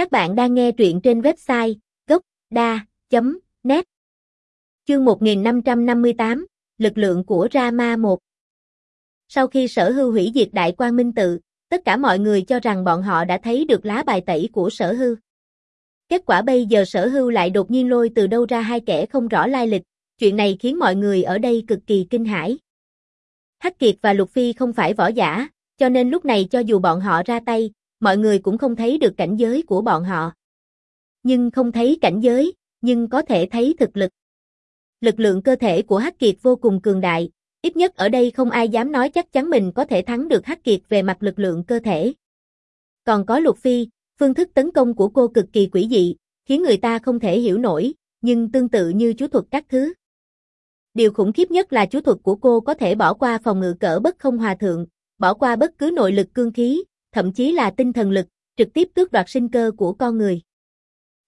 Các bạn đang nghe truyện trên website gốc.da.net Chương 1558, Lực lượng của Rama 1 Sau khi sở hư hủy diệt đại quan minh tự, tất cả mọi người cho rằng bọn họ đã thấy được lá bài tẩy của sở hư. Kết quả bây giờ sở hư lại đột nhiên lôi từ đâu ra hai kẻ không rõ lai lịch, chuyện này khiến mọi người ở đây cực kỳ kinh hãi. Hắc Kiệt và Lục Phi không phải võ giả, cho nên lúc này cho dù bọn họ ra tay, mọi người cũng không thấy được cảnh giới của bọn họ. Nhưng không thấy cảnh giới, nhưng có thể thấy thực lực. Lực lượng cơ thể của Hắc Kiệt vô cùng cường đại, ít nhất ở đây không ai dám nói chắc chắn mình có thể thắng được Hắc Kiệt về mặt lực lượng cơ thể. Còn có Lục Phi, phương thức tấn công của cô cực kỳ quỷ dị, khiến người ta không thể hiểu nổi, nhưng tương tự như chú thuật các thứ. Điều khủng khiếp nhất là chú thuật của cô có thể bỏ qua phòng ngự cỡ bất không hòa thượng, bỏ qua bất cứ nội lực cương khí, thậm chí là tinh thần lực, trực tiếp tước đoạt sinh cơ của con người.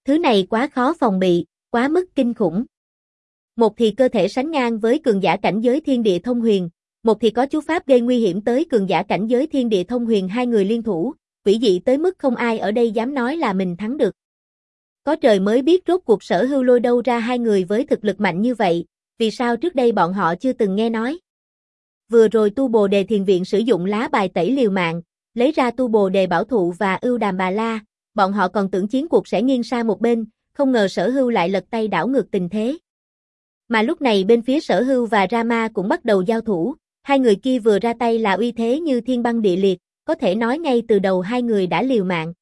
Thứ này quá khó phòng bị, quá mức kinh khủng. Một thì cơ thể sánh ngang với cường giả cảnh giới thiên địa thông huyền, một thì có chú pháp gây nguy hiểm tới cường giả cảnh giới thiên địa thông huyền hai người liên thủ, quỷ dị tới mức không ai ở đây dám nói là mình thắng được. Có trời mới biết rốt cuộc sở hưu lôi đâu ra hai người với thực lực mạnh như vậy, vì sao trước đây bọn họ chưa từng nghe nói. Vừa rồi tu bồ đề thiền viện sử dụng lá bài tẩy liều mạng, lấy ra tu bồ đề bảo thụ và ưu đàm bà la, bọn họ còn tưởng chiến cuộc sẽ nghiêng sang một bên, không ngờ sở hưu lại lật tay đảo ngược tình thế. Mà lúc này bên phía sở hưu và Rama cũng bắt đầu giao thủ, hai người kia vừa ra tay là uy thế như thiên băng địa liệt, có thể nói ngay từ đầu hai người đã liều mạng.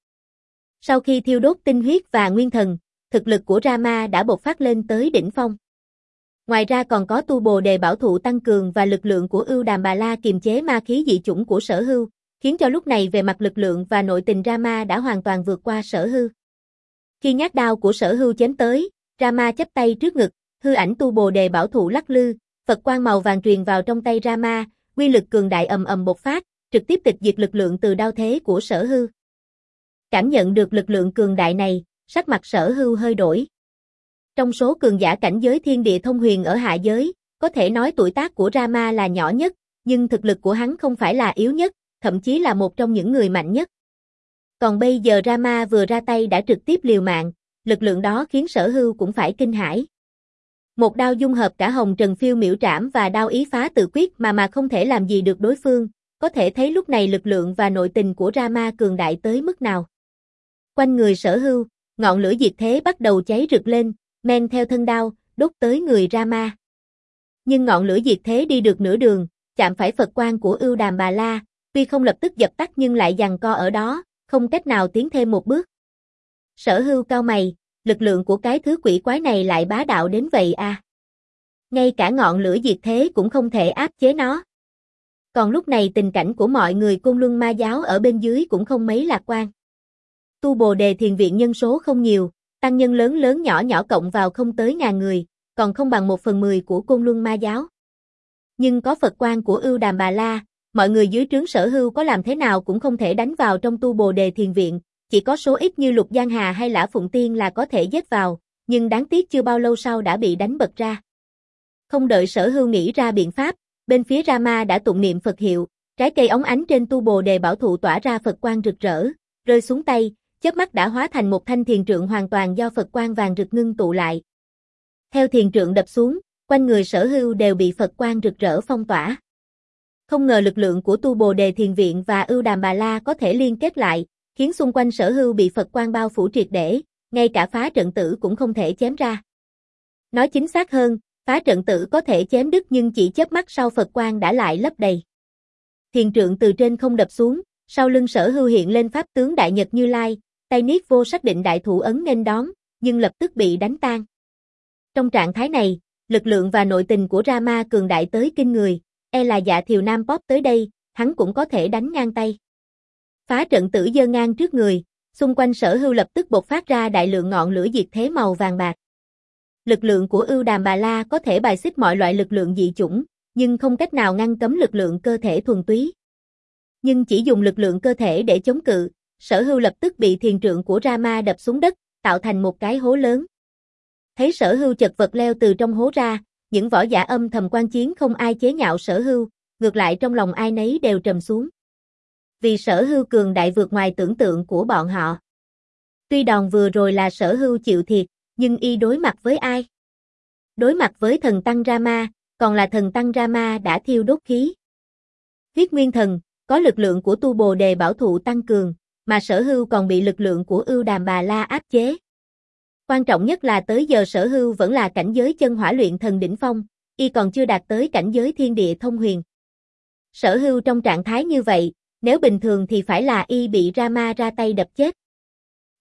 Sau khi thiêu đốt tinh huyết và nguyên thần, thực lực của Rama đã bộc phát lên tới đỉnh phong. Ngoài ra còn có tu bồ đề bảo thụ tăng cường và lực lượng của ưu đàm bà la kiềm chế ma khí dị chủng của sở hưu, khiến cho lúc này về mặt lực lượng và nội tình Rama đã hoàn toàn vượt qua sở hư. Khi nhát đao của sở Hư chém tới, Rama chấp tay trước ngực, hư ảnh tu bồ đề bảo thủ lắc lư, Phật quang màu vàng truyền vào trong tay Rama, quy lực cường đại ầm ầm bộc phát, trực tiếp tịch diệt lực lượng từ đao thế của sở hư. Cảm nhận được lực lượng cường đại này, sắc mặt sở Hư hơi đổi. Trong số cường giả cảnh giới thiên địa thông huyền ở hạ giới, có thể nói tuổi tác của Rama là nhỏ nhất, nhưng thực lực của hắn không phải là yếu nhất, thậm chí là một trong những người mạnh nhất. Còn bây giờ Rama vừa ra tay đã trực tiếp liều mạng, lực lượng đó khiến sở hưu cũng phải kinh hãi. Một đao dung hợp cả hồng trần phiêu miễu trảm và đao ý phá tự quyết mà mà không thể làm gì được đối phương, có thể thấy lúc này lực lượng và nội tình của Rama cường đại tới mức nào. Quanh người sở hưu, ngọn lửa diệt thế bắt đầu cháy rực lên, men theo thân đao, đốt tới người Rama. Nhưng ngọn lửa diệt thế đi được nửa đường, chạm phải Phật quan của ưu đàm bà la, tuy không lập tức dập tắt nhưng lại giằng co ở đó, không cách nào tiến thêm một bước. Sở hưu cao mày, lực lượng của cái thứ quỷ quái này lại bá đạo đến vậy à. Ngay cả ngọn lửa diệt thế cũng không thể áp chế nó. Còn lúc này tình cảnh của mọi người cung luân ma giáo ở bên dưới cũng không mấy lạc quan. Tu bồ đề thiền viện nhân số không nhiều, tăng nhân lớn lớn nhỏ nhỏ cộng vào không tới ngàn người, còn không bằng một phần mười của côn luân ma giáo. Nhưng có Phật quan của ưu đàm bà la, mọi người dưới trướng sở hưu có làm thế nào cũng không thể đánh vào trong tu bồ đề thiền viện, chỉ có số ít như Lục Giang Hà hay Lã Phụng Tiên là có thể dết vào, nhưng đáng tiếc chưa bao lâu sau đã bị đánh bật ra. Không đợi sở hưu nghĩ ra biện pháp, bên phía Rama đã tụng niệm Phật hiệu, trái cây ống ánh trên tu bồ đề bảo thụ tỏa ra Phật quang rực rỡ, rơi xuống tay, chớp mắt đã hóa thành một thanh thiền trượng hoàn toàn do Phật quang vàng rực ngưng tụ lại. Theo thiền trượng đập xuống, quanh người sở hưu đều bị Phật quang rực rỡ phong tỏa. Không ngờ lực lượng của tu bồ đề thiền viện và ưu đàm bà la có thể liên kết lại, khiến xung quanh sở hưu bị Phật quang bao phủ triệt để, ngay cả phá trận tử cũng không thể chém ra. Nói chính xác hơn, phá trận tử có thể chém đứt nhưng chỉ chớp mắt sau Phật quang đã lại lấp đầy. Thiền trượng từ trên không đập xuống, sau lưng sở hưu hiện lên pháp tướng đại nhật như lai, tay niết vô xác định đại thủ ấn nên đón, nhưng lập tức bị đánh tan. Trong trạng thái này, lực lượng và nội tình của Rama cường đại tới kinh người, e là dạ thiều nam pop tới đây, hắn cũng có thể đánh ngang tay. Phá trận tử dơ ngang trước người, xung quanh sở hưu lập tức bộc phát ra đại lượng ngọn lửa diệt thế màu vàng bạc. Lực lượng của ưu đàm bà la có thể bài xích mọi loại lực lượng dị chủng, nhưng không cách nào ngăn cấm lực lượng cơ thể thuần túy. Nhưng chỉ dùng lực lượng cơ thể để chống cự, sở hưu lập tức bị thiền trượng của Rama đập xuống đất, tạo thành một cái hố lớn. Thấy sở hưu chật vật leo từ trong hố ra, những võ giả âm thầm quan chiến không ai chế nhạo sở hưu, ngược lại trong lòng ai nấy đều trầm xuống. Vì sở hưu cường đại vượt ngoài tưởng tượng của bọn họ. Tuy đòn vừa rồi là sở hưu chịu thiệt, nhưng y đối mặt với ai? Đối mặt với thần Tăng Rama, còn là thần Tăng Rama đã thiêu đốt khí. Huyết Nguyên Thần, có lực lượng của tu bồ đề bảo thụ tăng cường, mà sở hưu còn bị lực lượng của ưu đàm bà la áp chế. Quan trọng nhất là tới giờ sở hưu vẫn là cảnh giới chân hỏa luyện thần đỉnh phong, y còn chưa đạt tới cảnh giới thiên địa thông huyền. Sở hưu trong trạng thái như vậy, nếu bình thường thì phải là y bị Rama ra tay đập chết.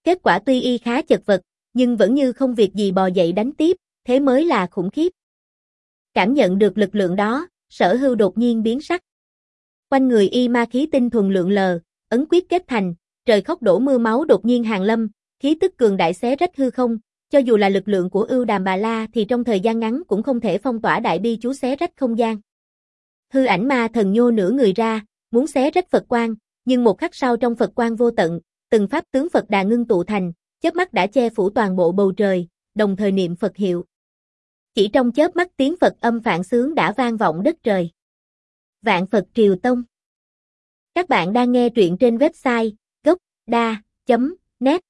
Kết quả tuy y khá chật vật, nhưng vẫn như không việc gì bò dậy đánh tiếp, thế mới là khủng khiếp. Cảm nhận được lực lượng đó, sở hưu đột nhiên biến sắc. Quanh người y ma khí tinh thuần lượng lờ, ấn quyết kết thành, trời khóc đổ mưa máu đột nhiên hàng lâm, khí tức cường đại xé rách hư không, cho dù là lực lượng của ưu đàm bà la thì trong thời gian ngắn cũng không thể phong tỏa đại bi chú xé rách không gian. Hư ảnh ma thần nhô nửa người ra, muốn xé rách Phật quang, nhưng một khắc sau trong Phật quang vô tận, từng pháp tướng Phật đà ngưng tụ thành, chớp mắt đã che phủ toàn bộ bầu trời, đồng thời niệm Phật hiệu. Chỉ trong chớp mắt tiếng Phật âm phản sướng đã vang vọng đất trời. Vạn Phật Triều Tông Các bạn đang nghe truyện trên website gocda.net